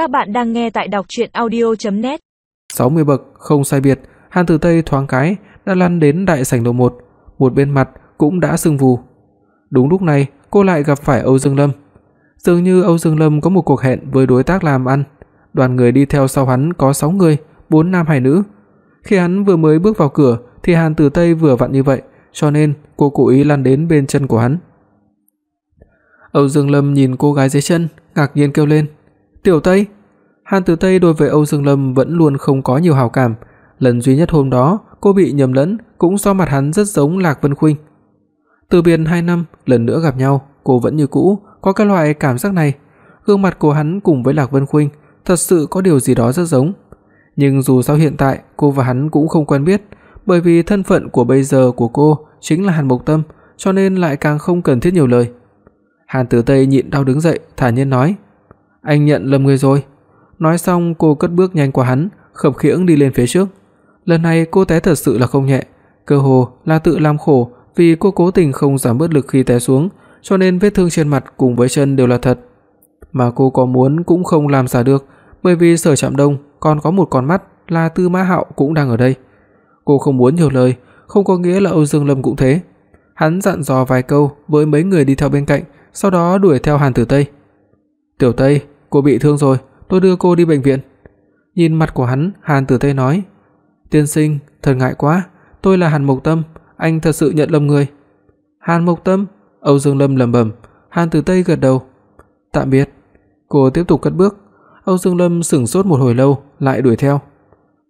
Các bạn đang nghe tại đọc audio net 60 bậc, không sai biệt, Hàn Tử Tây thoáng cái đã lăn đến đại sảnh lầu 1, một bên mặt cũng đã sưng vù. Đúng lúc này, cô lại gặp phải Âu Dương Lâm. Dường như Âu Dương Lâm có một cuộc hẹn với đối tác làm ăn, đoàn người đi theo sau hắn có 6 người, 4 nam hai nữ. Khi hắn vừa mới bước vào cửa thì Hàn Tử Tây vừa vặn như vậy, cho nên cô cố ý lăn đến bên chân của hắn. Âu Dương Lâm nhìn cô gái dưới chân, ngạc nhiên kêu lên: "Tiểu Tây!" Hàn Tử Tây đối với Âu Dương Lâm vẫn luôn không có nhiều hảo cảm, lần duy nhất hôm đó cô bị nhầm lẫn cũng do mặt hắn rất giống Lạc Vân Khuynh. Từ biệt 2 năm, lần nữa gặp nhau, cô vẫn như cũ, có cái loại cảm giác này. Gương mặt của hắn cùng với Lạc Vân Khuynh thật sự có điều gì đó rất giống. Nhưng dù sao hiện tại cô và hắn cũng không quen biết, bởi vì thân phận của bây giờ của cô chính là Hàn Mộc Tâm, cho nên lại càng không cần thiết nhiều lời. Hàn Tử Tây nhịn đau đứng dậy, thản nhiên nói: "Anh nhận lầm người rồi." Nói xong, cô cất bước nhanh qua hắn, khập khiễng đi lên phía trước. Lần này cô té thật sự là không nhẹ, cơ hồ là tự làm khổ vì cô cố tình không giảm bớt lực khi té xuống, cho nên vết thương trên mặt cùng với chân đều là thật. Mà cô có muốn cũng không làm giả được, bởi vì Sở Trạm Đông còn có một con mắt là Tư Mã Hạo cũng đang ở đây. Cô không muốn nhiều lời, không có nghĩa là Âu Dương Lâm cũng thế. Hắn dặn dò vài câu với mấy người đi theo bên cạnh, sau đó đuổi theo Hàn Tử Tây. "Tiểu Tây, cô bị thương rồi, tôi đưa cô đi bệnh viện." Nhìn mặt của hắn, Hàn Tử Tây nói: "Tiên sinh, thật ngại quá, tôi là Hàn Mộc Tâm, anh thật sự nhận lầm người." "Hàn Mộc Tâm?" Âu Dương Lâm lẩm bẩm, Hàn Tử Tây gật đầu. "Tạm biệt." Cô tiếp tục cất bước. Âu Dương Lâm sững sốt một hồi lâu, lại đuổi theo.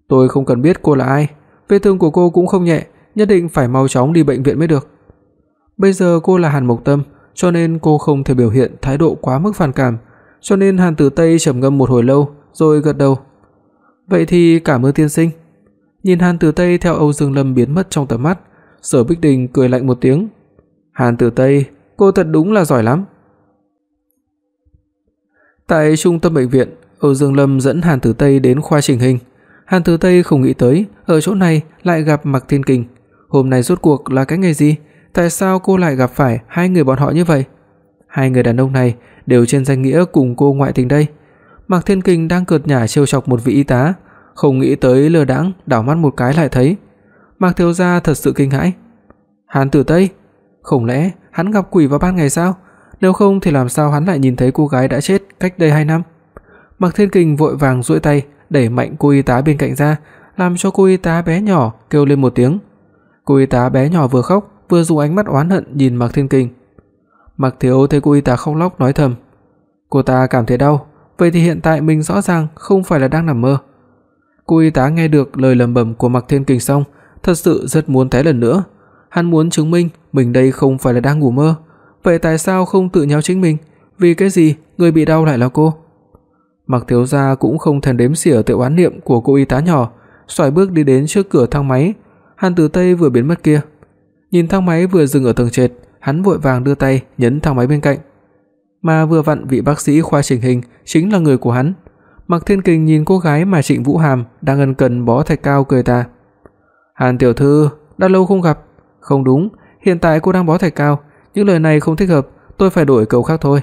"Tôi không cần biết cô là ai, vết thương của cô cũng không nhẹ, nhất định phải mau chóng đi bệnh viện mới được." Bây giờ cô là Hàn Mộc Tâm, cho nên cô không thể biểu hiện thái độ quá mức phản cảm, cho nên Hàn Tử Tây trầm ngâm một hồi lâu rồi gật đầu. "Vậy thì cảm ơn tiên sinh." Nhìn Hàn Tử Tây theo Âu Dương Lâm biến mất trong tầm mắt, Sở Bích Đình cười lạnh một tiếng. "Hàn Tử Tây, cô thật đúng là giỏi lắm." Tại trung tâm bệnh viện, Âu Dương Lâm dẫn Hàn Tử Tây đến khoa chỉnh hình. Hàn Tử Tây không nghĩ tới ở chỗ này lại gặp Mạc Thiên Kình. Hôm nay rốt cuộc là cái ngày gì? Tại sao cô lại gặp phải hai người bọn họ như vậy? Hai người đàn ông này đều trên danh nghĩa cùng cô ngoại tình đây. Mạc Thiên Kình đang cợt nhả trêu chọc một vị y tá, không nghĩ tới lơ đãng đảo mắt một cái lại thấy. Mạc thiếu gia thật sự kinh hãi. Hàn Tử Tây, không lẽ hắn gặp quỷ vào ban ngày sao? Nếu không thì làm sao hắn lại nhìn thấy cô gái đã chết cách đây 2 năm? Mạc Thiên Kình vội vàng duỗi tay đẩy mạnh cô y tá bên cạnh ra, làm cho cô y tá bé nhỏ kêu lên một tiếng. Cô y tá bé nhỏ vừa khóc, vừa dùng ánh mắt oán hận nhìn Mạc Thiên Kình. Mạc Thiếu thấy cô y tá khóc lóc nói thầm, cô ta cảm thấy đau, vậy thì hiện tại mình rõ ràng không phải là đang nằm mơ. Cô y tá nghe được lời lẩm bẩm của Mạc Thiên Kình xong, thật sự rất muốn té lần nữa. Hắn muốn chứng minh mình đây không phải là đang ngủ mơ, vậy tại sao không tự nháo chính mình? Vì cái gì người bị đau lại là cô? Mạc thiếu gia cũng không thèm đếm xỉa tự oán niệm của cô y tá nhỏ, xoài bước đi đến trước cửa thang máy. Hàn Tử Tây vừa biến mất kia, nhìn thang máy vừa dừng ở tầng trệt, hắn vội vàng đưa tay nhấn thang máy bên cạnh. Mà vừa vặn vị bác sĩ khoa chỉnh hình chính là người của hắn. Mạc Thiên Kình nhìn cô gái mà Trịnh Vũ Hàm đang ân cần bó thạch cao cười ta. "Hàn tiểu thư, đã lâu không gặp." "Không đúng, hiện tại cô đang bó thạch cao, những lời này không thích hợp, tôi phải đổi câu khác thôi."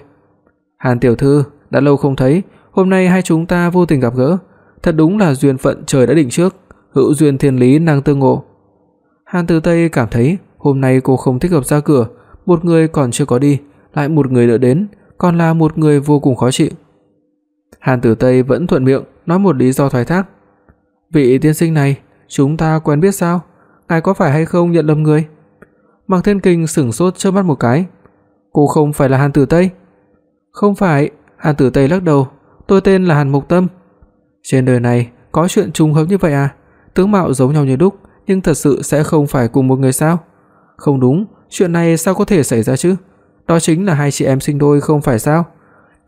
"Hàn tiểu thư, đã lâu không thấy, hôm nay hai chúng ta vô tình gặp gỡ, thật đúng là duyên phận trời đã định trước, hữu duyên thiên lý năng tương ngộ." Hàn Tử Tây cảm thấy hôm nay cô không thích hợp ra cửa, một người còn chưa có đi, lại một người nữa đến, còn là một người vô cùng khó chịu. Hàn Tử Tây vẫn thuận miệng nói một lý do thoái thác. "Vị tiên sinh này, chúng ta quen biết sao? Ngài có phải hay không nhận lầm người?" Mạc Thiên Kình sững sốt chớp mắt một cái. "Cô không phải là Hàn Tử Tây?" "Không phải." Hàn Tử Tây lắc đầu, "Tôi tên là Hàn Mộc Tâm." Trên đời này có chuyện trùng hợp như vậy à? Tướng mạo giống nhau như đúc, nhưng thật sự sẽ không phải cùng một người sao? Không đúng, chuyện này sao có thể xảy ra chứ? Đó chính là hai chị em sinh đôi không phải sao?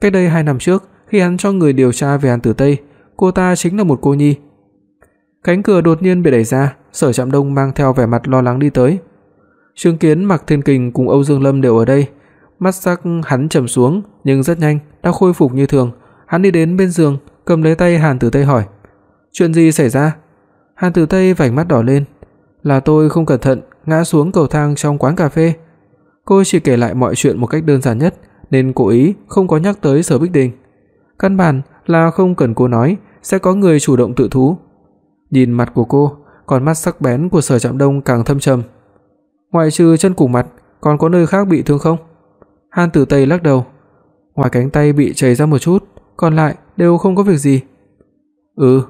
Cách đây 2 năm trước, khi hắn cho người điều tra về Hàn Tử Tây, cô ta chính là một cô nhi. Cánh cửa đột nhiên bị đẩy ra, Sở Trạm Đông mang theo vẻ mặt lo lắng đi tới. Trương Kiến, Mạc Thiên Kình cùng Âu Dương Lâm đều ở đây. Mắt sắc hắn trầm xuống, nhưng rất nhanh đã khôi phục như thường. Hắn đi đến bên giường, cầm lấy tay Hàn Tử Tây hỏi: "Chuyện gì xảy ra?" Hàn Tử Tây vành mắt đỏ lên, "Là tôi không cẩn thận ngã xuống cầu thang trong quán cà phê." Cô chỉ kể lại mọi chuyện một cách đơn giản nhất, nên cố ý không có nhắc tới Sở Bích Đình. Căn bản là không cần cô nói, sẽ có người chủ động tự thú. Nhìn mặt của cô, con mắt sắc bén của Sở Trạm Đông càng thâm trầm. Ngoại trừ chân cùng mặt, còn có nơi khác bị thương không? Hàn Tử Tây lắc đầu. Ngoài cánh tay bị chảy ra một chút, còn lại đều không có việc gì. Ừ,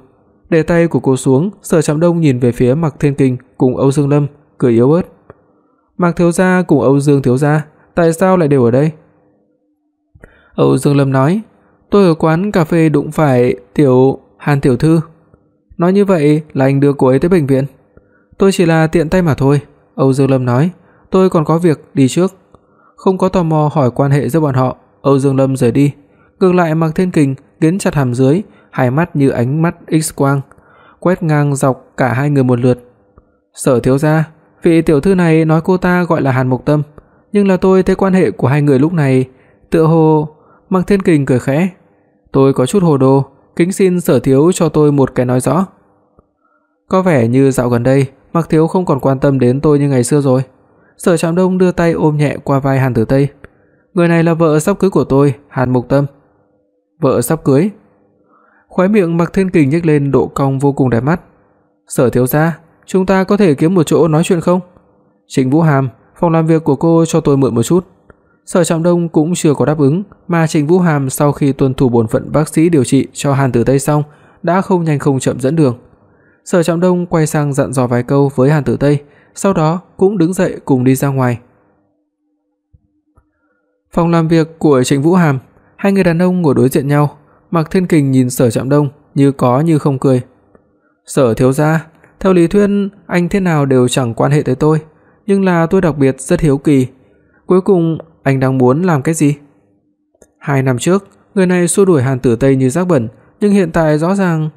để tay của cô xuống, Sở Trạm Đông nhìn về phía Mạc Thiên Kình cùng Âu Dương Lâm, cười yếu ớt. Mạc thiếu gia cùng Âu Dương thiếu gia, tại sao lại đều ở đây? Âu Dương Lâm nói, tôi ở quán cà phê đụng phải tiểu Hàn tiểu thư. Nói như vậy là anh đưa cô ấy tới bệnh viện. Tôi chỉ là tiện tay mà thôi, Âu Dương Lâm nói, tôi còn có việc đi trước. Không có tò mò hỏi quan hệ giữa bọn họ, Âu Dương Lâm rời đi. Ngược lại Mạc Thiên Kình nghiến chặt hàm dưới, hai mắt như ánh mắt X quang, quét ngang dọc cả hai người một lượt. Sở thiếu gia, vị tiểu thư này nói cô ta gọi là Hàn Mộc Tâm, nhưng là tôi thấy quan hệ của hai người lúc này tựa hồ Mạc Thiên Kình cười khẽ, tôi có chút hồ đồ, kính xin Sở thiếu cho tôi một cái nói rõ. Có vẻ như dạo gần đây, Mạc thiếu không còn quan tâm đến tôi như ngày xưa rồi. Sở Trạm Đông đưa tay ôm nhẹ qua vai Hàn Tử Tây. Người này là vợ sắp cưới của tôi, Hàn Mộc Tâm. Vợ sắp cưới? Khóe miệng Mạc Thiên Kình nhếch lên độ cong vô cùng đẹp mắt. "Sở thiếu gia, chúng ta có thể kiếm một chỗ nói chuyện không?" Trịnh Vũ Hàm, phòng làm việc của cô cho tôi mượn một chút. Sở Trọng Đông cũng chưa có đáp ứng, mà Trịnh Vũ Hàm sau khi tuân thủ bổn phận bác sĩ điều trị cho Hàn Tử Tây xong, đã không nhanh không chậm dẫn đường. Sở Trọng Đông quay sang dặn dò vài câu với Hàn Tử Tây, sau đó cũng đứng dậy cùng đi ra ngoài. Phòng làm việc của Trịnh Vũ Hàm, hai người đàn ông ngồi đối diện nhau, Mạc Thiên Kình nhìn Sở Trạm Đông như có như không cười. "Sở thiếu gia, theo lý thuyết anh thế nào đều chẳng quan hệ tới tôi, nhưng là tôi đặc biệt rất hiếu kỳ, cuối cùng anh đang muốn làm cái gì?" Hai năm trước, người này xua đuổi Hàn Tử Tây như rác bẩn, nhưng hiện tại rõ ràng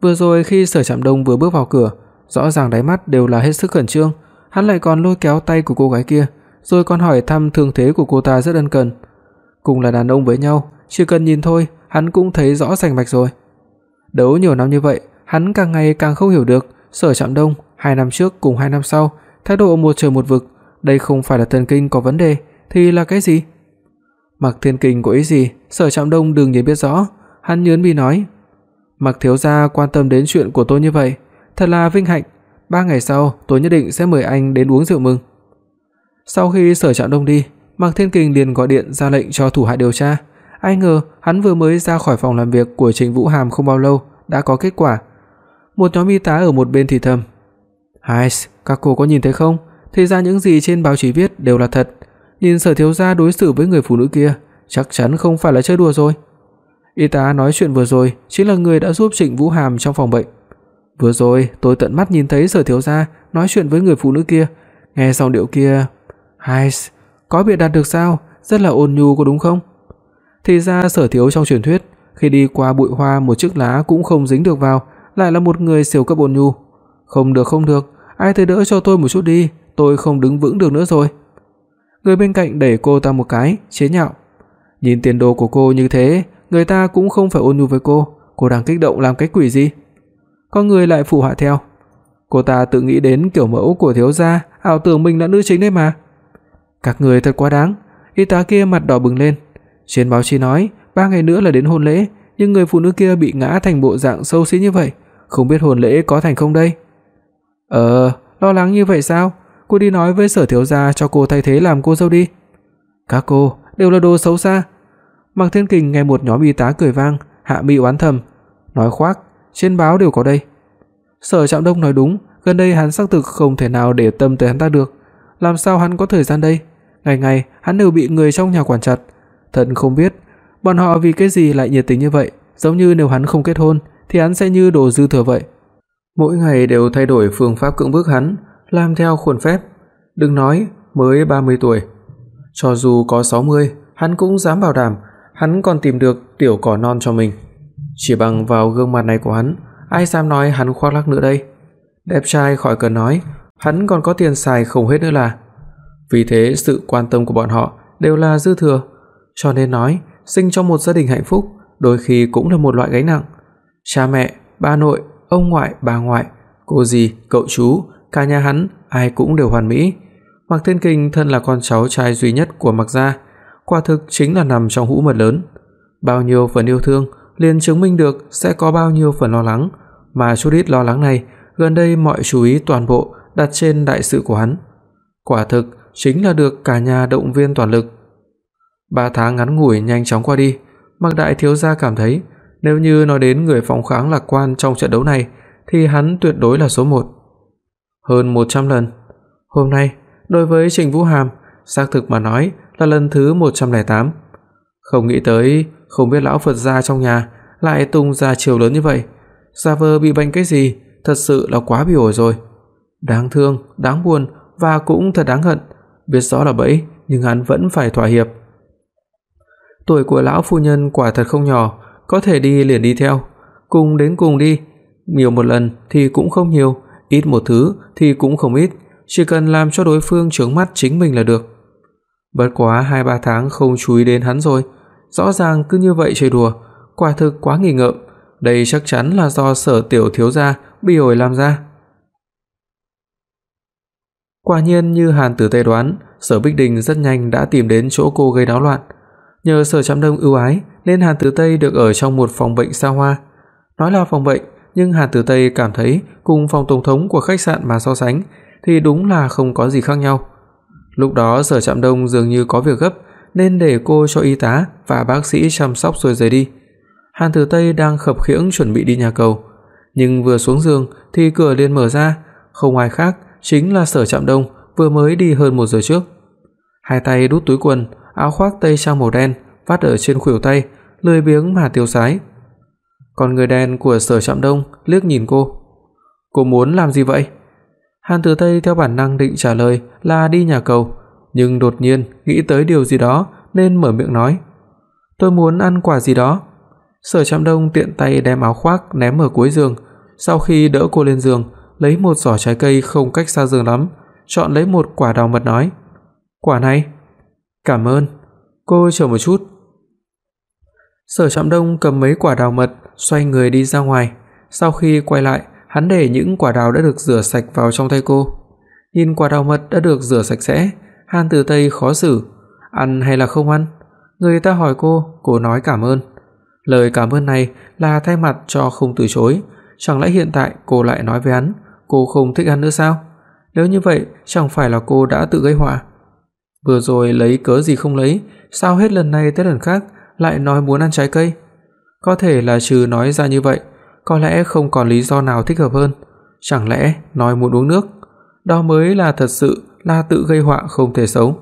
vừa rồi khi Sở Trạm Đông vừa bước vào cửa, rõ ràng đáy mắt đều là hết sức khẩn trương, hắn lại còn lôi kéo tay của cô gái kia, rồi còn hỏi thăm thương thế của cô ta rất ân cần. Cùng là đàn ông với nhau, chỉ cần nhìn thôi, hắn cũng thấy rõ rành mạch rồi. Đấu nhiều năm như vậy, hắn càng ngày càng không hiểu được Sở Trạm Đông 2 năm trước cùng 2 năm sau, thái độ một trời một vực, đây không phải là thần kinh có vấn đề thì là cái gì? Mặc Thiên Kình có ý gì, Sở Trạm Đông đương nhiên biết rõ, hắn nhớn mi nói: "Mặc thiếu gia quan tâm đến chuyện của tôi như vậy, thật là vinh hạnh, ba ngày sau tôi nhất định sẽ mời anh đến uống rượu mừng." Sau khi Sở Trạm Đông đi, Mạc Thiên Kình liền gọi điện ra lệnh cho thủ hạ điều tra. Ai ngờ, hắn vừa mới ra khỏi phòng làm việc của Trịnh Vũ Hàm không bao lâu đã có kết quả. Một nhóm y tá ở một bên thì thầm: "Hais, các cô có nhìn thấy không? Thì ra những gì trên báo chí viết đều là thật. Nhìn Sở thiếu gia đối xử với người phụ nữ kia, chắc chắn không phải là chơi đùa rồi." Y tá nói chuyện vừa rồi chính là người đã giúp Trịnh Vũ Hàm trong phòng bệnh. Vừa rồi, tôi tận mắt nhìn thấy Sở thiếu gia nói chuyện với người phụ nữ kia, nghe giọng điệu kia, "Hais, có biệt đạt được sao? Rất là ôn nhu có đúng không? Thì ra Sở Thiếu trong truyền thuyết, khi đi qua bụi hoa một chiếc lá cũng không dính được vào, lại là một người siêu cấp ôn nhu. Không được không được, ai tới đỡ cho tôi một chút đi, tôi không đứng vững được nữa rồi. Người bên cạnh đẩy cô ta một cái, chế nhạo. Nhìn tiền đồ của cô như thế, người ta cũng không phải ôn nhu với cô, cô đang kích động làm cái quỷ gì? Có người lại phụ họa theo. Cô ta tự nghĩ đến kiểu mẫu của thiếu gia, ảo tưởng mình là nữ chính đấy mà. Các người thật quá đáng. Y tá kia mặt đỏ bừng lên, trên báo chí nói, ba ngày nữa là đến hôn lễ, nhưng người phụ nữ kia bị ngã thành bộ dạng xấu xí như vậy, không biết hôn lễ có thành không đây. Ờ, lo lắng như vậy sao? Cô đi nói với Sở thiếu gia cho cô thay thế làm cô dâu đi. Các cô đều là đồ xấu xa. Mạc Thiên Kình nghe một nhóm y tá cười vang, hạ mi oán thầm, nói khoác, trên báo đều có đây. Sở Trạm Đông nói đúng, gần đây hắn xác thực không thể nào để tâm tới hắn ta được, làm sao hắn có thời gian đây? Ngày ngày hắn đều bị người trong nhà quản chặt, Thật không biết bọn họ vì cái gì lại nhiệt tình như vậy, giống như nếu hắn không kết hôn thì hắn sẽ như đồ dư thừa vậy. Mỗi ngày đều thay đổi phương pháp cưỡng bức hắn, làm theo khuôn phép. Đừng nói mới 30 tuổi, cho dù có 60, hắn cũng dám bảo đảm hắn còn tìm được tiểu cỏ non cho mình. Chỉ bằng vào gương mặt này của hắn, ai dám nói hắn khoác lác nữa đây. Đẹp trai khỏi cần nói, hắn còn có tiền xài không hết nữa là. Vì thế sự quan tâm của bọn họ đều là dư thừa cho nên nói, sinh trong một gia đình hạnh phúc đôi khi cũng là một loại gánh nặng. Cha mẹ, ba nội, ông ngoại, bà ngoại, cô dì, cậu chú, cả nhà hắn ai cũng đều hoàn mỹ. Mạc Thiên Kình thân là con cháu trai duy nhất của Mạc gia, quả thực chính là nằm trong hũ mật lớn. Bao nhiêu phần yêu thương, liền chứng minh được sẽ có bao nhiêu phần lo lắng, mà chút ít lo lắng này, gần đây mọi chú ý toàn bộ đặt trên đại sự của hắn. Quả thực chính là được cả nhà động viên toàn lực. 3 tháng ngắn ngủi nhanh chóng qua đi, Mạc đại thiếu gia cảm thấy, nếu như nói đến người phóng kháng lạc quan trong trận đấu này thì hắn tuyệt đối là số 1. Hơn 100 lần. Hôm nay, đối với Trình Vũ Hàm, xác thực mà nói là lần thứ 108. Không nghĩ tới, không biết lão Phật gia trong nhà lại tung ra chiều lớn như vậy. Gia vơ bị bệnh cái gì, thật sự là quá bị ổi rồi. Đáng thương, đáng buồn và cũng thật đáng hận, biết rõ là bẫy nhưng hắn vẫn phải thỏa hiệp. Tuổi của lão phu nhân quả thật không nhỏ, có thể đi liền đi theo, cùng đến cùng đi, nhiều một lần thì cũng không nhiều, ít một thứ thì cũng không ít, chỉ cần làm cho đối phương chướng mắt chính mình là được. Bất quá 2-3 tháng không chú ý đến hắn rồi, rõ ràng cứ như vậy chơi đùa, quả thực quá nghỉ ngờ, đây chắc chắn là do Sở tiểu thiếu gia bị ổi làm ra. Quả nhiên như Hàn Tử Tây đoán, Sở Bích Đình rất nhanh đã tìm đến chỗ cô gây náo loạn. Nhờ Sở Trạm Đông ưu ái nên Hàn Tử Tây được ở trong một phòng bệnh xa hoa. Nói là phòng bệnh, nhưng Hàn Tử Tây cảm thấy cùng phòng tổng thống của khách sạn mà so sánh thì đúng là không có gì khác nhau. Lúc đó Sở Trạm Đông dường như có việc gấp nên để cô cho y tá và bác sĩ chăm sóc rồi rời đi. Hàn Tử Tây đang khập khiễng chuẩn bị đi nhà cầu, nhưng vừa xuống giường thì cửa liền mở ra, không ai khác chính là Sở Trạm Đông vừa mới đi hơn một giờ trước. Hai tay đút túi quần, áo khoác tây trang màu đen vắt ở trên khuỷu tay, lười biếng mà tiêu sái. Còn người đen của Sở Trạm Đông liếc nhìn cô. "Cô muốn làm gì vậy?" Hàn Tử Tây theo bản năng định trả lời là đi nhà cầu, nhưng đột nhiên nghĩ tới điều gì đó nên mở miệng nói: "Tôi muốn ăn quả gì đó." Sở Trạm Đông tiện tay đem áo khoác ném ở cuối giường, sau khi đỡ cô lên giường, lấy một giỏ trái cây không cách xa giường lắm, chọn lấy một quả đào mật nói: "Quả này." "Cảm ơn." Cô chờ một chút. Sở Trạm Đông cầm mấy quả đào mật, xoay người đi ra ngoài, sau khi quay lại, hắn để những quả đào đã được rửa sạch vào trong tay cô. Nhìn quả đào mật đã được rửa sạch sẽ, Hàn Tử Tây khó xử, ăn hay là không ăn? Người ta hỏi cô, cô nói cảm ơn. Lời cảm ơn này là thay mặt cho không từ chối, chẳng lẽ hiện tại cô lại nói với hắn, cô không thích ăn nữa sao? Nếu như vậy, chẳng phải là cô đã tự gây họa? Vừa rồi lấy cớ gì không lấy, sao hết lần này tới lần khác lại nói muốn ăn trái cây? Có thể là trừ nói ra như vậy, có lẽ không còn lý do nào thích hợp hơn, chẳng lẽ nói muốn uống nước, đó mới là thật sự là tự gây họa không thể xấu.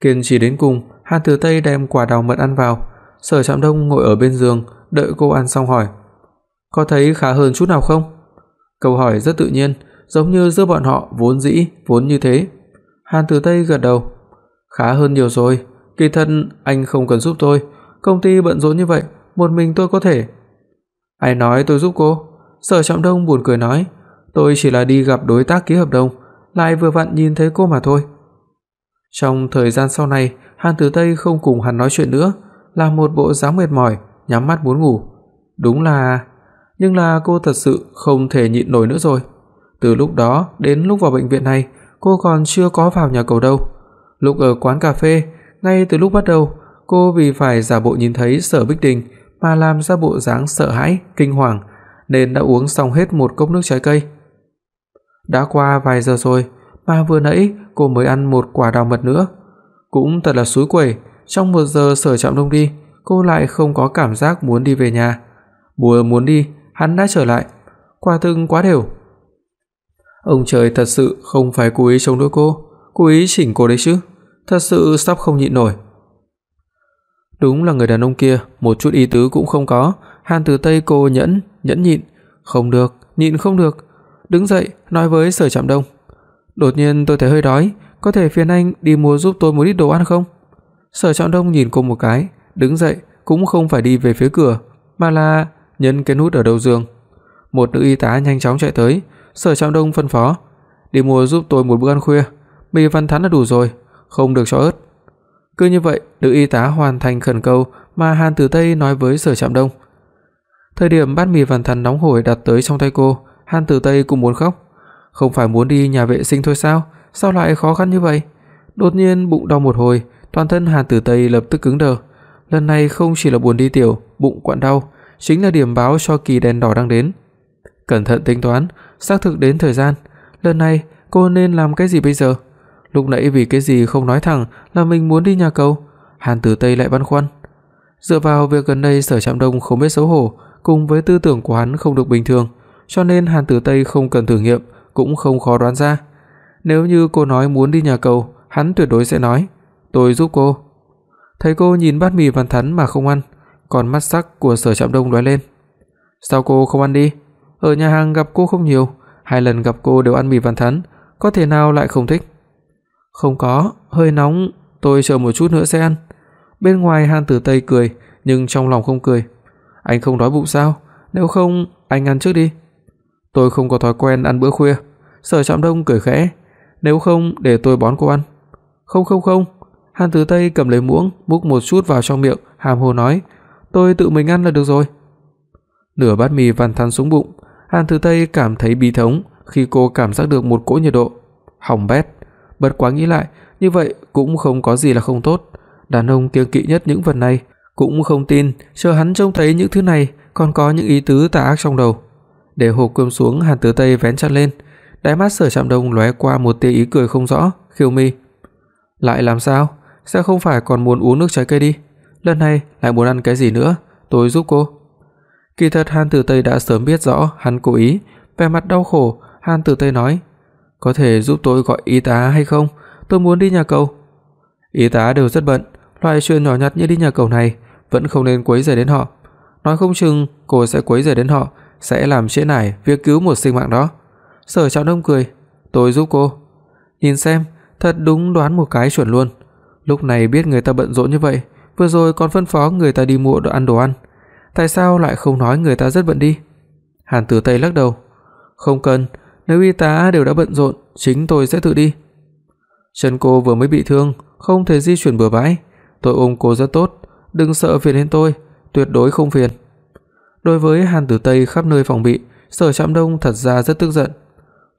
Kiên trì đến cùng, Hàn Tử Tây đem quả đào mật ăn vào, Sở Trạm Đông ngồi ở bên giường, đợi cô ăn xong hỏi: "Có thấy khá hơn chút nào không?" Câu hỏi rất tự nhiên, giống như giữa bọn họ vốn dĩ vốn như thế. Hàn Tử Tây gật đầu, "Khá hơn nhiều rồi, kỳ thật anh không cần giúp tôi, công ty bận rộn như vậy, một mình tôi có thể." "Ai nói tôi giúp cô?" Sở trọng Đông buồn cười nói, "Tôi chỉ là đi gặp đối tác ký hợp đồng, lại vừa vặn nhìn thấy cô mà thôi." Trong thời gian sau này, Hàn Tử Tây không cùng hắn nói chuyện nữa, là một bộ dáng mệt mỏi, nhắm mắt muốn ngủ. Đúng là nhưng là cô thật sự không thể nhịn nổi nữa rồi. Từ lúc đó đến lúc vào bệnh viện này, cô còn chưa có vào nhà cầu đâu. Lúc ở quán cà phê, ngay từ lúc bắt đầu, cô vì phải giả bộ nhìn thấy Sở Bích Đình mà làm ra bộ dáng sợ hãi, kinh hoàng nên đã uống xong hết một cốc nước trái cây. Đã qua vài giờ rồi, mà vừa nãy cô mới ăn một quả đào mật nữa. Cũng thật là xúi quẩy, trong một giờ Sở Trạm Đông đi, cô lại không có cảm giác muốn đi về nhà. Mùa muốn đi, hắn đã trở lại, quả thực quá đều. Ông trời thật sự không phải cố ý chống đối cô, cố ý chỉnh cô đấy chứ, thật sự sắp không nhịn nổi. Đúng là người đàn ông kia một chút ý tứ cũng không có, Hàn Tử Tây cô nhẫn, nhẫn nhịn, không được, nhịn không được, đứng dậy nói với Sở Trạm Đông, "Đột nhiên tôi thấy hơi đói, có thể phiền anh đi mua giúp tôi một ít đồ ăn không?" Sở Trạm Đông nhìn cô một cái, đứng dậy, cũng không phải đi về phía cửa, mà là nhấn cái nút ở đầu giường. Một nữ y tá nhanh chóng chạy tới, Sở Trạm Đông phân phó, "Đi mua giúp tôi một bữa ăn khuya, mì văn thắn là đủ rồi, không được cho ớt." Cứ như vậy, nữ y tá hoàn thành khẩn cầu mà Hàn Tử Tây nói với Sở Trạm Đông. Thời điểm bát mì vằn thắn nóng hổi đặt tới trong tay cô, Hàn Tử Tây cũng muốn khóc. Không phải muốn đi nhà vệ sinh thôi sao? Sao lại khó khăn như vậy? Đột nhiên bụng đau một hồi, toàn thân Hàn Tử Tây lập tức cứng đờ. Lần này không chỉ là buồn đi tiểu bụng quặn đau, chính là điểm báo cho kỳ đèn đỏ đang đến. Cẩn thận tính toán, xác thực đến thời gian, lần này cô nên làm cái gì bây giờ? Lúc nãy vì cái gì không nói thẳng là mình muốn đi nhà cầu, Hàn Tử Tây lại băn khoăn. Dựa vào việc gần đây Sở Trạm Đông không biết xấu hổ, cùng với tư tưởng của hắn không được bình thường, cho nên Hàn Tử Tây không cần thử nghiệm cũng không khó đoán ra. Nếu như cô nói muốn đi nhà cầu, hắn tuyệt đối sẽ nói, "Tôi giúp cô." Thấy cô nhìn bát mì văn thắn mà không ăn, còn mắt sắc của Sở Trạm Đông lóe lên. "Sao cô không ăn đi? Ở nhà hàng gặp cô không nhiều, hai lần gặp cô đều ăn mì văn thắn, có thể nào lại không thích?" "Không có, hơi nóng, tôi chờ một chút nữa sẽ ăn." Bên ngoài Hàn Tử Tây cười, nhưng trong lòng không cười. "Anh không đói bụng sao? Nếu không, anh ăn trước đi." "Tôi không có thói quen ăn bữa khuya." Sở Trạm Đông cười khẽ, "Nếu không để tôi bón cô ăn." "Không không không." Hàn Tử Tây cầm lấy muỗng, múc một chút vào trong miệng, hàm hồ nói, "Tôi tự mình ăn là được rồi." Nửa bát mì vằn thắn xuống bụng, Hàn Tử Tây cảm thấy bi thống khi cô cảm giác được một cỗ nhiệt độ. Hỏng bét, bất quá nghĩ lại, như vậy cũng không có gì là không tốt. Đàn ông kiêng kỵ nhất những vật này, cũng không tin chờ hắn trông thấy những thứ này còn có những ý tứ tà ác trong đầu. Để hộp cơm xuống, Hàn Tử Tây vén chăn lên, đáy mắt Sở Trạm Đông lóe qua một tia ý cười không rõ, khiêu mi. Lại làm sao? Sẽ không phải còn muốn uống nước trái cây đi? Lần này lại muốn ăn cái gì nữa? Tôi giúp cô. Kỳ thật Hàn Tử Tây đã sớm biết rõ hắn cố ý, vẻ mặt đau khổ, Hàn Tử Tây nói: "Có thể giúp tôi gọi y tá hay không? Tôi muốn đi nhà cầu." Y tá đều rất bận, loại chuyện nhỏ nhặt như đi nhà cầu này vẫn không nên quấy rầy đến họ. Nói không chừng cô sẽ quấy rầy đến họ, sẽ làm trễ nải việc cứu một sinh mạng đó. Sở Trạm Đông cười, "Tôi giúp cô." Nhìn xem, thật đúng đoán một cái chuẩn luôn. Lúc này biết người ta bận rộn như vậy, vừa rồi còn phân phó người ta đi mua đồ ăn đồ ăn, tại sao lại không nói người ta rất bận đi? Hàn Tử Tây lắc đầu, "Không cần, nếu y tá đều đã bận rộn, chính tôi sẽ tự đi." Chân cô vừa mới bị thương, không thể di chuyển bừa bãi, tôi ôm cô rất tốt, đừng sợ phiền đến tôi, tuyệt đối không phiền. Đối với Hàn Tử Tây khắp nơi phòng bị, Sở Trạm Đông thật ra rất tức giận.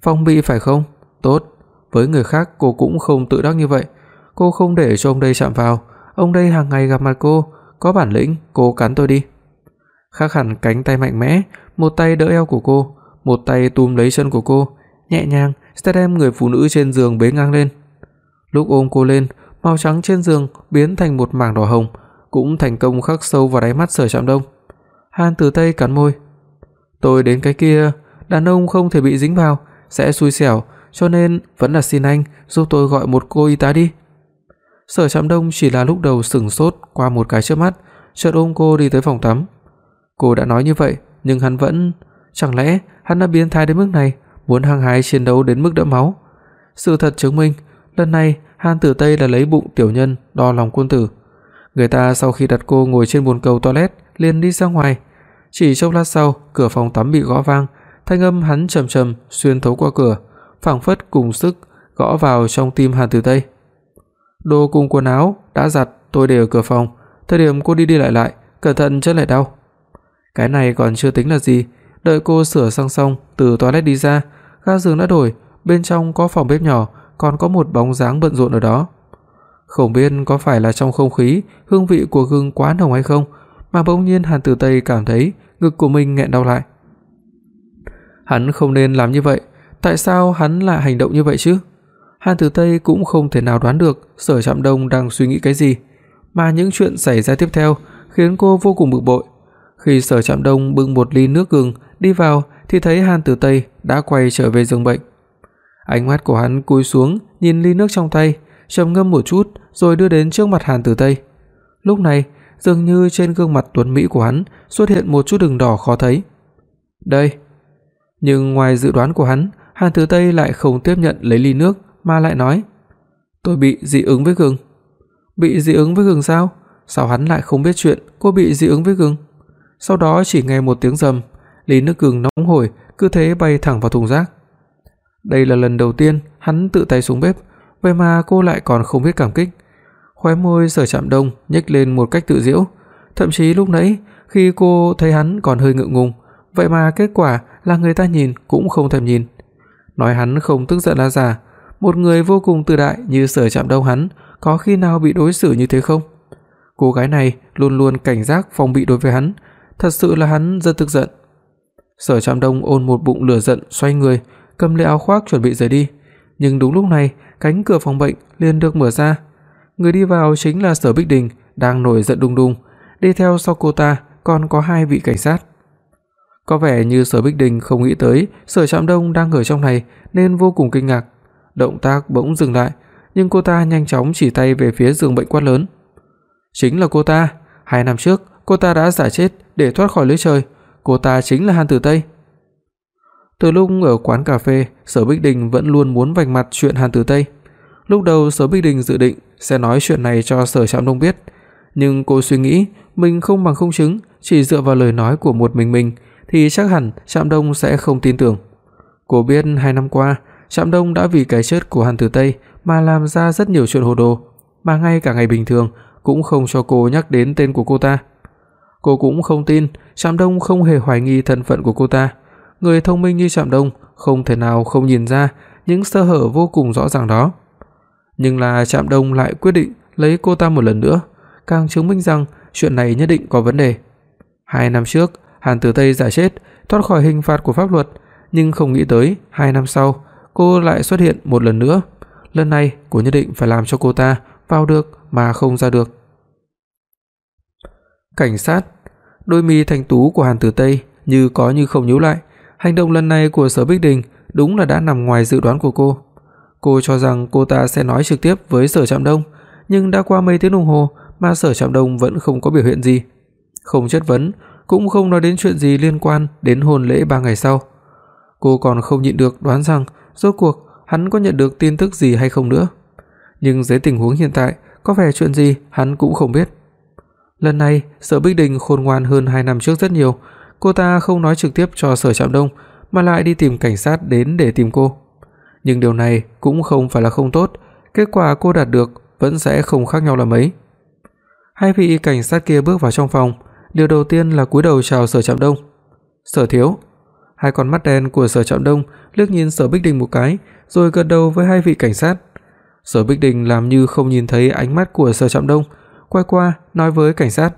Phòng bị phải không? Tốt, với người khác cô cũng không tự đắc như vậy, cô không để cho ông đây chạm vào, ông đây hàng ngày gặp mặt cô, có bản lĩnh cô cắn tôi đi. Khắc hẳn cánh tay mạnh mẽ, một tay đỡ eo của cô, một tay túm lấy chân của cô, nhẹ nhàng sẽ đem người phụ nữ trên giường bế ngang lên. Lúc ôm cô lên, màu trắng trên giường biến thành một mảng đỏ hồng, cũng thành công khắc sâu vào đáy mắt Sở Trạm Đông. Hàn Tử Tây cắn môi. Tôi đến cái kia, đàn ông không thể bị dính vào, sẽ xui xẻo, cho nên vẫn là xin anh giúp tôi gọi một cô y tá đi. Sở Trạm Đông chỉ là lúc đầu sững sốt qua một cái chớp mắt, chợt ôm cô đi tới phòng tắm. Cô đã nói như vậy, nhưng hắn vẫn, chẳng lẽ hắn đã biến thái đến mức này, muốn hăng hái chiến đấu đến mức đẫm máu? Sự thật chứng minh, lần này Hàn Tử Tây đã lấy bụng tiểu nhân đo lòng quân tử. Người ta sau khi đặt cô ngồi trên bồn cầu toilet liền đi ra ngoài. Chỉ chốc lát sau, cửa phòng tắm bị gõ vang, thanh âm hắn trầm trầm xuyên thấu qua cửa, phảng phất cùng sức gõ vào trong tim Hàn Tử Tây. Đồ cùng quần áo đã giặt, tôi để ở cửa phòng, thời điểm cô đi đi lại lại, cẩn thận chân lại đau. Cái này còn chưa tính là gì, đợi cô sửa sang xong, từ toilet đi ra, ga giường đã đổi, bên trong có phòng bếp nhỏ, còn có một bóng dáng bận rộn ở đó. Không biết có phải là trong không khí, hương vị của gừng quá nồng hay không, mà bỗng nhiên Hàn Tử Tây cảm thấy ngực của mình nghẹn đau lại. Hắn không nên làm như vậy, tại sao hắn lại hành động như vậy chứ? Hàn Tử Tây cũng không thể nào đoán được Sở Trạm Đông đang suy nghĩ cái gì, mà những chuyện xảy ra tiếp theo khiến cô vô cùng bực bội. Khi Sở Trạm Đông bưng một ly nước gừng đi vào thì thấy Hàn Tử Tây đã quay trở về giường bệnh. Ánh mắt của hắn cúi xuống nhìn ly nước trong tay, trầm ngâm một chút rồi đưa đến trước mặt Hàn Tử Tây. Lúc này, dường như trên gương mặt tuấn mỹ của hắn xuất hiện một chút đường đỏ khó thấy. "Đây." Nhưng ngoài dự đoán của hắn, Hàn Tử Tây lại không tiếp nhận lấy ly nước mà lại nói: "Tôi bị dị ứng với gừng." "Bị dị ứng với gừng sao? Sao hắn lại không biết chuyện cô bị dị ứng với gừng?" Sau đó chỉ nghe một tiếng rầm, ly nước gừng nóng hổi cứ thế bay thẳng vào thùng rác. Đây là lần đầu tiên hắn tự tay xuống bếp, vậy mà cô lại còn không biết cảm kích. Khóe môi Sở Trạm Đông nhếch lên một cách tự giễu, thậm chí lúc nãy khi cô thấy hắn còn hơi ngượng ngùng, vậy mà kết quả là người ta nhìn cũng không thèm nhìn. Nói hắn không tức giận là giả, một người vô cùng tự đại như Sở Trạm Đông hắn có khi nào bị đối xử như thế không? Cô gái này luôn luôn cảnh giác phòng bị đối với hắn, thật sự là hắn rất tức giận. Sở Trạm Đông ôn một bụng lửa giận xoay người, cầm lấy áo khoác chuẩn bị rời đi, nhưng đúng lúc này, cánh cửa phòng bệnh liền được mở ra. Người đi vào chính là Sở Bích Đình đang nổi giận đùng đùng, đi theo sau cô ta còn có hai vị cảnh sát. Có vẻ như Sở Bích Đình không nghĩ tới Sở Trạm Đông đang ở trong này nên vô cùng kinh ngạc. Động tác bỗng dừng lại, nhưng cô ta nhanh chóng chỉ tay về phía giường bệnh quát lớn. Chính là cô ta, hai năm trước cô ta đã giả chết để thoát khỏi lưới trời, cô ta chính là Hàn Tử Tây. Từ lúc ở quán cà phê, Sở Bích Đình vẫn luôn muốn vạch mặt chuyện Hàn Tử Tây. Lúc đầu Sở Bích Đình dự định sẽ nói chuyện này cho Sở Trạm Đông biết, nhưng cô suy nghĩ mình không bằng không chứng, chỉ dựa vào lời nói của một mình mình thì chắc hẳn Trạm Đông sẽ không tin tưởng. Cô biết 2 năm qua, Trạm Đông đã vì cái chết của Hàn Tử Tây mà làm ra rất nhiều chuyện hồ đồ, mà ngay cả ngày bình thường cũng không cho cô nhắc đến tên của cô ta. Cô cũng không tin Trạm Đông không hề hoài nghi thân phận của cô ta. Người thông minh như Trạm Đông không thể nào không nhìn ra những sơ hở vô cùng rõ ràng đó. Nhưng là Trạm Đông lại quyết định lấy cô ta một lần nữa, càng chứng minh rằng chuyện này nhất định có vấn đề. 2 năm trước, Hàn Tử Tây giả chết, thoát khỏi hình phạt của pháp luật, nhưng không nghĩ tới 2 năm sau, cô lại xuất hiện một lần nữa. Lần này, cô nhất định phải làm cho cô ta vào được mà không ra được. Cảnh sát, đôi mi thanh tú của Hàn Tử Tây như có như không nhíu lại, hành động lần này của Sở Bích Đình đúng là đã nằm ngoài dự đoán của cô. Cô cho rằng cô ta sẽ nói trực tiếp với Sở Trạm Đông, nhưng đã qua mấy tiếng đồng hồ mà Sở Trạm Đông vẫn không có biểu hiện gì. Không chất vấn, cũng không nói đến chuyện gì liên quan đến hôn lễ 3 ngày sau. Cô còn không nhịn được đoán rằng rốt cuộc hắn có nhận được tin tức gì hay không nữa. Nhưng dưới tình huống hiện tại, có vẻ chuyện gì hắn cũng không biết. Lần này, Sở Bích Đình khôn ngoan hơn 2 năm trước rất nhiều, cô ta không nói trực tiếp cho Sở Trạm Đông mà lại đi tìm cảnh sát đến để tìm cô. Nhưng điều này cũng không phải là không tốt, kết quả cô đạt được vẫn sẽ không khác nhau là mấy. Hai vị cảnh sát kia bước vào trong phòng, điều đầu tiên là cúi đầu chào Sở Trạm Đông. "Sở thiếu." Hai con mắt đen của Sở Trạm Đông liếc nhìn Sở Bích Đình một cái, rồi gật đầu với hai vị cảnh sát. Sở Bích Đình làm như không nhìn thấy ánh mắt của Sở Trạm Đông, quay qua nói với cảnh sát.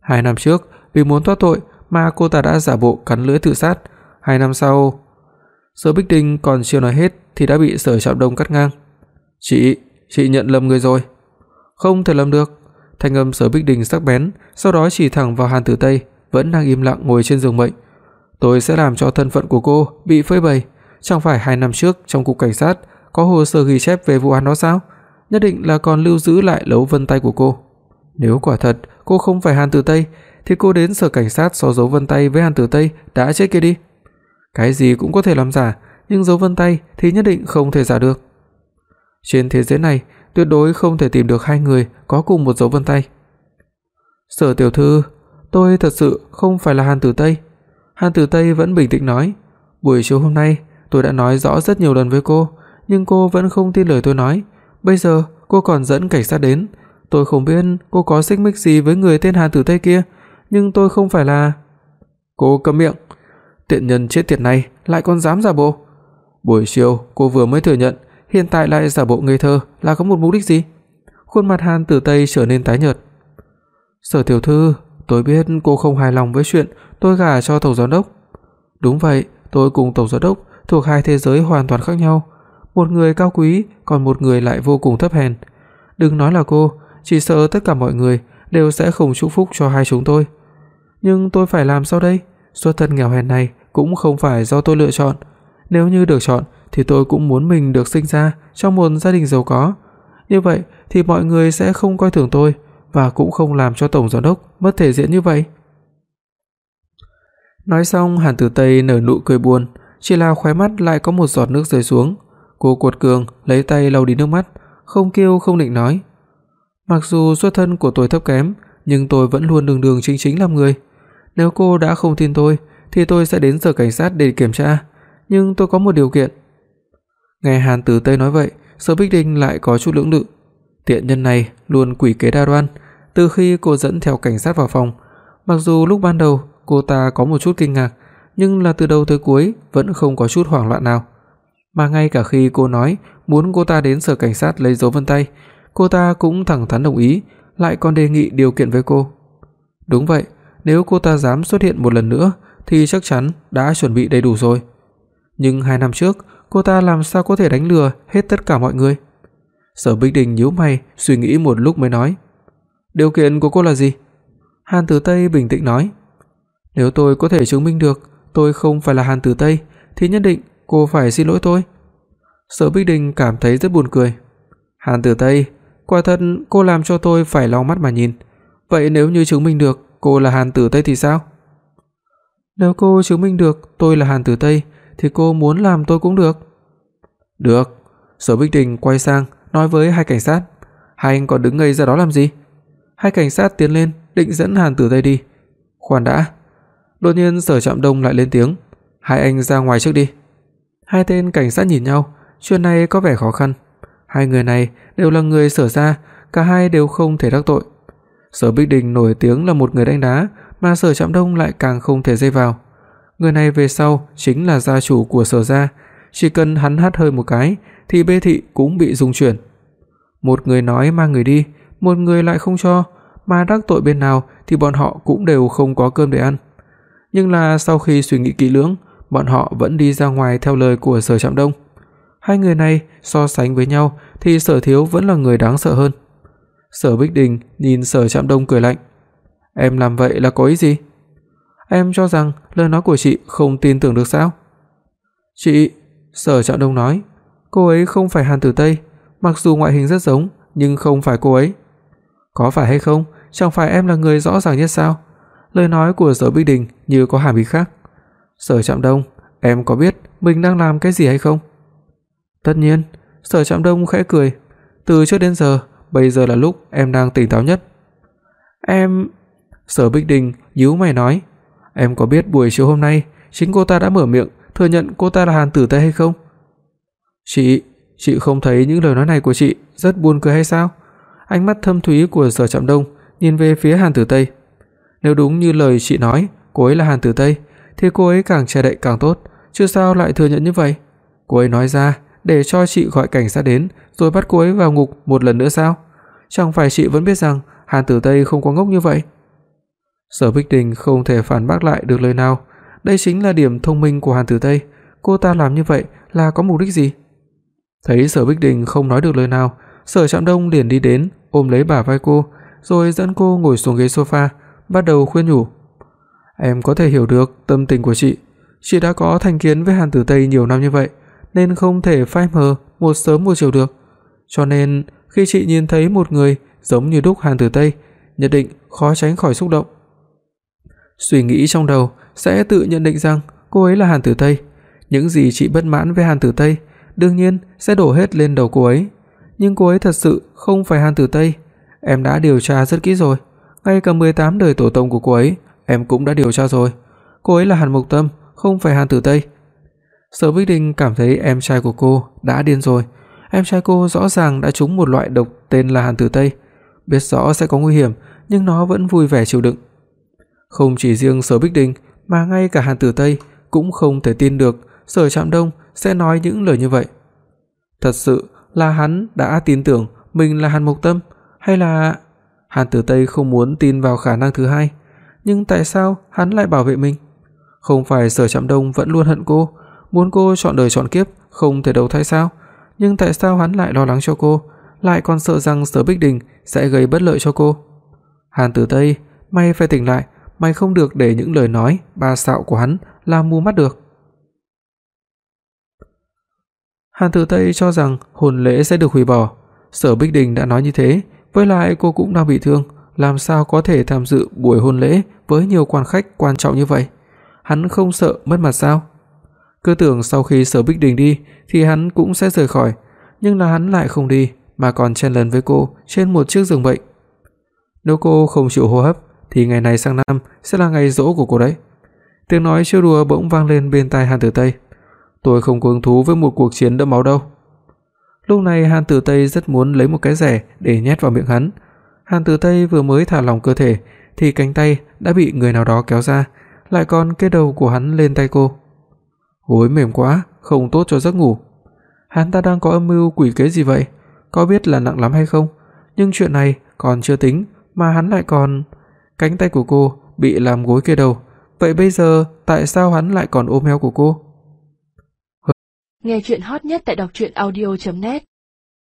Hai năm trước, vì muốn thoát tội mà cô ta đã giả bộ cắn lưỡi tự sát, hai năm sau, Sở Bích Đình còn chưa nói hết thì đã bị Sở Trạm Đông cắt ngang. "Chị, chị nhận lầm người rồi." "Không thể lầm được." Thanh âm Sở Bích Đình sắc bén, sau đó chỉ thẳng vào Hàn Tử Tây, vẫn đang im lặng ngồi trên giường bệnh. "Tôi sẽ làm cho thân phận của cô bị phơi bày, chẳng phải 2 năm trước trong cục cảnh sát có hồ sơ ghi chép về vụ án đó sao? Nhất định là còn lưu giữ lại dấu vân tay của cô. Nếu quả thật cô không phải Hàn Tử Tây thì cô đến sở cảnh sát so dấu vân tay với Hàn Tử Tây đã chết kia đi. Cái gì cũng có thể làm giả, nhưng dấu vân tay thì nhất định không thể giả được. Trên thế giới này, tuyệt đối không thể tìm được hai người có cùng một dấu vân tay. Sở tiểu thư, tôi thật sự không phải là Hàn Tử Tây. Hàn Tử Tây vẫn bình tĩnh nói, buổi chiều hôm nay tôi đã nói rõ rất nhiều lần với cô, nhưng cô vẫn không tin lời tôi nói. Bây giờ cô còn dẫn cảnh sát đến, tôi không biết cô có xích mích gì với người tên Hàn Tử Tây kia, nhưng tôi không phải là Cô câm miệng. Tiện nhân chết tiệt này lại còn dám giả bộ. Buổi chiều cô vừa mới thừa nhận, hiện tại lại giả bộ ngây thơ là có một mục đích gì? Khuôn mặt Hàn Tử Tây trở nên tái nhợt. "Sở tiểu thư, tôi biết cô không hài lòng với chuyện tôi gả cho tổng giám đốc." "Đúng vậy, tôi cùng tổng giám đốc thuộc hai thế giới hoàn toàn khác nhau, một người cao quý, còn một người lại vô cùng thấp hèn. Đừng nói là cô, chỉ sợ tất cả mọi người đều sẽ không chúc phúc cho hai chúng tôi. Nhưng tôi phải làm sao đây? Xuất thân nghèo hèn này cũng không phải do tôi lựa chọn, nếu như được chọn thì tôi cũng muốn mình được sinh ra trong một gia đình giàu có. Như vậy thì mọi người sẽ không coi thường tôi và cũng không làm cho tổng giám đốc mất thể diện như vậy. Nói xong, Hàn Tử Tây nở nụ cười buồn, chỉ là khóe mắt lại có một giọt nước rơi xuống. Cô cuột cường lấy tay lau đi nước mắt, không kêu không định nói. Mặc dù xuất thân của tôi thấp kém, nhưng tôi vẫn luôn đường đường chính chính làm người. Nếu cô đã không tin tôi thì tôi sẽ đến sở cảnh sát để kiểm tra, nhưng tôi có một điều kiện. Nghe Hàn Tử Tây nói vậy, Sở Bích Đình lại có chút lưỡng lự. Tiện nhân này luôn quỷ kế đa đoan, từ khi cô dẫn theo cảnh sát vào phòng, mặc dù lúc ban đầu cô ta có một chút kinh ngạc, nhưng là từ đầu tới cuối vẫn không có chút hoảng loạn nào. Mà ngay cả khi cô nói muốn cô ta đến sở cảnh sát lấy dấu vân tay, cô ta cũng thẳng thắn đồng ý, lại còn đề nghị điều kiện với cô. Đúng vậy, nếu cô ta dám xuất hiện một lần nữa thì chắc chắn đã chuẩn bị đầy đủ rồi. Nhưng hai năm trước, cô ta làm sao có thể đánh lừa hết tất cả mọi người? Sở Bích Đình nhíu mày, suy nghĩ một lúc mới nói: "Điều kiện của cô là gì?" Hàn Tử Tây bình tĩnh nói: "Nếu tôi có thể chứng minh được tôi không phải là Hàn Tử Tây thì nhất định cô phải xin lỗi tôi." Sở Bích Đình cảm thấy rất buồn cười. "Hàn Tử Tây, quả thật cô làm cho tôi phải lau mắt mà nhìn. Vậy nếu như chứng minh được cô là Hàn Tử Tây thì sao?" "Nếu cô chứng minh được tôi là Hàn Tử Tây thì cô muốn làm tôi cũng được." "Được." Sở Bích Đình quay sang nói với hai cảnh sát, "Hai anh còn đứng ngây ra đó làm gì?" Hai cảnh sát tiến lên, định dẫn Hàn Tử Tây đi. "Khoan đã." Đột nhiên Sở Trạm Đông lại lên tiếng, "Hai anh ra ngoài trước đi." Hai tên cảnh sát nhìn nhau, chuyện này có vẻ khó khăn. Hai người này đều là người Sở gia, cả hai đều không thể đắc tội. Sở Bích Đình nổi tiếng là một người đánh đá, mà Sở Trạm Đông lại càng không thể dây vào. Người này về sau chính là gia chủ của Sở gia, chỉ cần hắn hắt hơi một cái thì bê thị cũng bị rung chuyển. Một người nói mang người đi, một người lại không cho, mà đắc tội bên nào thì bọn họ cũng đều không có cơm để ăn. Nhưng là sau khi suy nghĩ kỹ lưỡng, bọn họ vẫn đi ra ngoài theo lời của Sở Trạm Đông. Hai người này so sánh với nhau thì Sở Thiếu vẫn là người đáng sợ hơn. Sở Bích Đình nhìn Sở Trạm Đông cười lạnh. "Em làm vậy là có ý gì?" "Em cho rằng lời nói của chị không tin tưởng được sao?" "Chị," Sở Trạm Đông nói, "cô ấy không phải Hàn Tử Tây, mặc dù ngoại hình rất giống nhưng không phải cô ấy." "Có phải hay không? Chẳng phải em là người rõ ràng nhất sao?" Lời nói của Sở Bích Đình như có hàm ý khác. "Sở Trạm Đông, em có biết mình đang làm cái gì hay không?" "Tất nhiên." Sở Trạm Đông khẽ cười, "Từ trước đến giờ, bây giờ là lúc em đang tỉnh táo nhất." "Em..." Sở Bích Đình nhíu mày nói, "Em có biết buổi chiều hôm nay chính cô ta đã mở miệng thừa nhận cô ta là Hàn Tử Tây hay không?" "Chị, chị không thấy những lời nói này của chị rất buồn cười hay sao?" Ánh mắt thâm thúy của Sở Trạm Đông nhìn về phía Hàn Tử Tây. Nếu đúng như lời chị nói, cô ấy là Hàn Tử Tây, thì cô ấy càng che đậy càng tốt, chứ sao lại thừa nhận như vậy? Cô ấy nói ra để cho chị gọi cảnh sát đến rồi bắt cô ấy vào ngục một lần nữa sao? Chẳng phải chị vẫn biết rằng Hàn Tử Tây không có ngốc như vậy? Sở Bích Đình không thể phản bác lại được lời nào, đây chính là điểm thông minh của Hàn Tử Tây, cô ta làm như vậy là có mục đích gì? Thấy Sở Bích Đình không nói được lời nào, Sở Trạm Đông liền đi đến, ôm lấy bả vai cô, rồi dẫn cô ngồi xuống ghế sofa, bắt đầu khuyên nhủ. "Em có thể hiểu được tâm tình của chị, chị đã có thành kiến với Hàn Tử Tây nhiều năm như vậy, nên không thể phai mờ một sớm một chiều được. Cho nên khi chị nhìn thấy một người giống như đúc Hàn Tử Tây, nhất định khó tránh khỏi xúc động." Suy nghĩ trong đầu sẽ tự nhận định rằng cô ấy là Hàn Tử Tây, những gì chị bất mãn với Hàn Tử Tây đương nhiên sẽ đổ hết lên đầu cô ấy, nhưng cô ấy thật sự không phải Hàn Tử Tây, em đã điều tra rất kỹ rồi, ngay cả 18 đời tổ tông của cô ấy em cũng đã điều tra rồi. Cô ấy là Hàn Mộc Tâm, không phải Hàn Tử Tây. Sở Bích Đình cảm thấy em trai của cô đã điên rồi, em trai cô rõ ràng đã trúng một loại độc tên là Hàn Tử Tây, biết rõ sẽ có nguy hiểm nhưng nó vẫn vui vẻ chịu đựng. Không chỉ riêng Sở Bích Đình mà ngay cả Hàn Tử Tây cũng không thể tin được Sở Trạm Đông sẽ nói những lời như vậy. Thật sự là hắn đã tin tưởng mình là Hàn Mộc Tâm hay là Hàn Tử Tây không muốn tin vào khả năng thứ hai, nhưng tại sao hắn lại bảo vệ mình? Không phải Sở Trạm Đông vẫn luôn hận cô, muốn cô chọn đời chọn kiếp không thể đầu thai sao? Nhưng tại sao hắn lại lo lắng cho cô, lại còn sợ rằng Sở Bích Đình sẽ gây bất lợi cho cô? Hàn Tử Tây, mày phải tỉnh lại, mày không được để những lời nói ba sạo của hắn làm mù mắt được. Hàn Tử Tây cho rằng hôn lễ sẽ được hủy bỏ, Sở Bích Đình đã nói như thế, với lại cô cũng đang bị thương, làm sao có thể tham dự buổi hôn lễ với nhiều quan khách quan trọng như vậy? Hắn không sợ mất mặt sao? Cứ tưởng sau khi Sở Bích Đình đi thì hắn cũng sẽ rời khỏi, nhưng là hắn lại không đi mà còn chen lấn với cô trên một chiếc giường bệnh. Nếu cô không chịu hô hấp thì ngày này sang năm sẽ là ngày dỗ của cô đấy. Tiếng nói trêu đùa bỗng vang lên bên tai Hàn Tử Tây. Tôi không có hứng thú với một cuộc chiến đẫm máu đâu. Lúc này Hàn Tử Tây rất muốn lấy một cái rẻ để nhét vào miệng hắn. Hàn Tử Tây vừa mới thả lỏng cơ thể thì cánh tay đã bị người nào đó kéo ra, lại còn cái đầu của hắn lên tay cô. Gối mềm quá, không tốt cho giấc ngủ. Hắn ta đang có âm mưu quỷ kế gì vậy? Có biết là nặng lắm hay không? nhưng chuyện này còn chưa tính, mà hắn lại còn cánh tay của cô bị làm gối kia đâu, vậy bây giờ tại sao hắn lại còn ôm eo của cô? Nghe truyện hot nhất tại doctruyenaudio.net